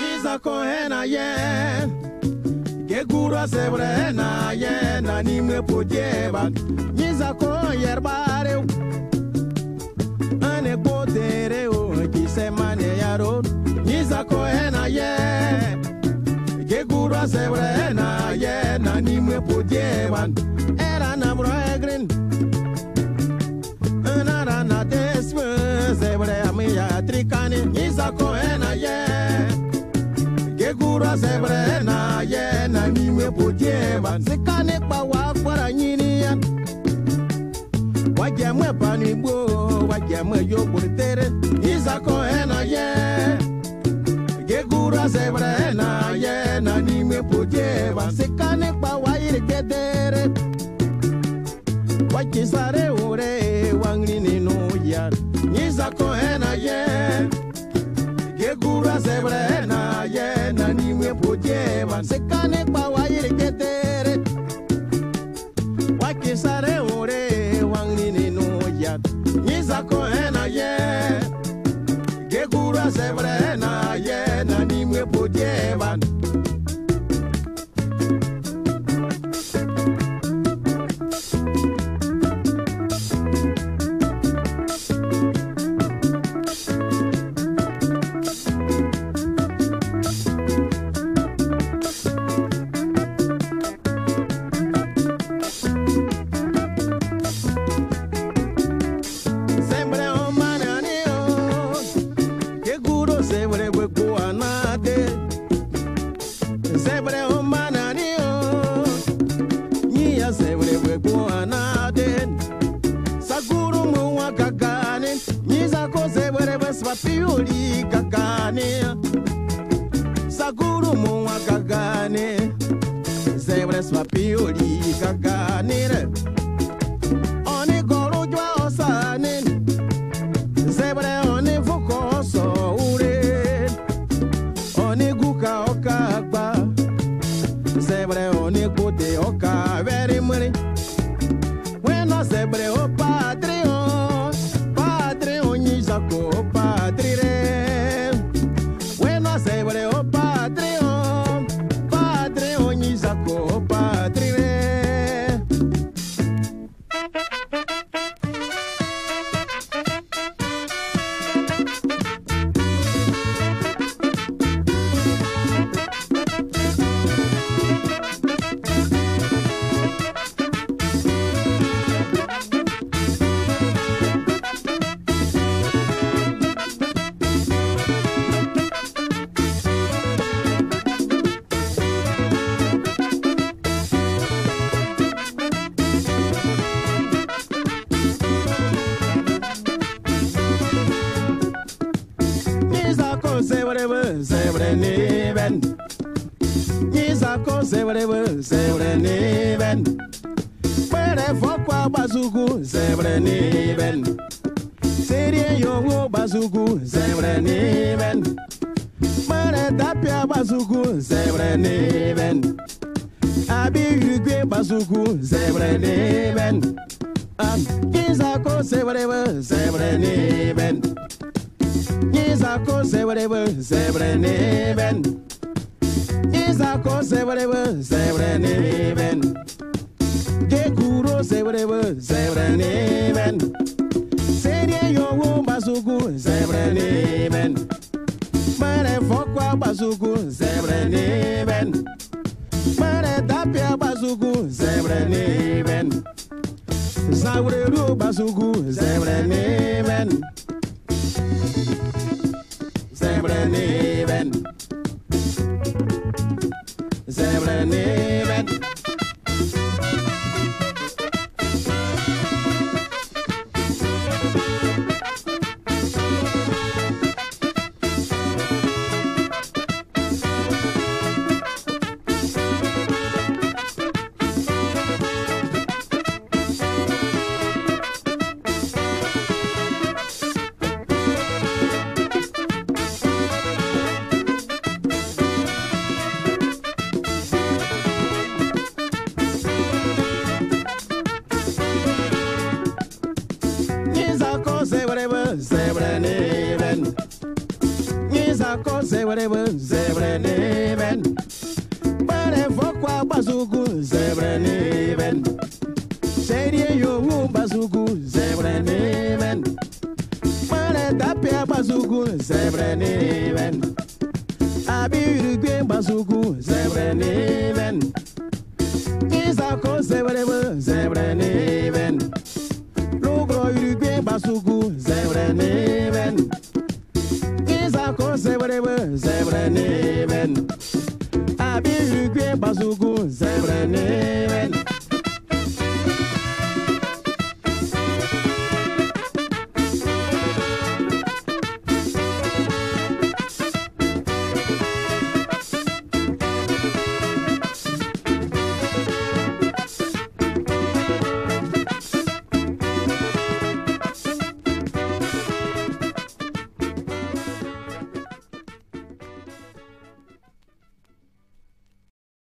Nizako hena ye Gegura sebre hena ye Na nimwe pojeba. Nizako yerbare Ane potere o Kise mane yaro. Nizako hena ye Gegura sebre hena ye Na nimwe pojeba trikani Nizako hena ye Gegura sebre na ye na nimwe pojeba Sikane pa wa kwara nyini ya. Wajemwe panigbo Wajemwe yoburtere Nizako hena ye Gegura sebre na ye na nimwe pojeba Sikane pa wa irigedere Wachisare ure wangri ninu ya Nizako hena ye Gegura sebre na ye na nimwe pojeba Sikane pa wa irigedere Wachisare ure wangri ninu ya Nizako hena ye. Gegura sebre na swapiuli kakane Saguro mo wa kakane Sempre swapiuli kakane. Oni goro jwa osane oni Oni guka oni zebre o padre sebrebe sebre niven Nizako sebrebe sebre niven Pere fokwa bazuku sebre niven Serie yongo bazuku sebre niven Pere tapia bazuku sebre niven Abi yugwe bazuku sebre niven Nizako sebrebe sebre niven Izako sebrebe sebre neben Izako sebrebe sebre neben Gekuro sebrebe sebre neben Serie yowo basuku sebre neben Mare fokwa basuku sebre neben Mare tapia basuku sebre neben Zawreru basuku sebre neben Sempre Isako zebrebe zebre neven. Isako zebrebe zebre neven. Bare fokwa bazuku zebre neven. Serie yongu bazuku zebre neven. Bare tapia bazuku zebre neven. Abi urugbe bazuku zebre neven. Isako zebrebe zebre neven. Lugro Whatever, seven and even. I be a great bazooka.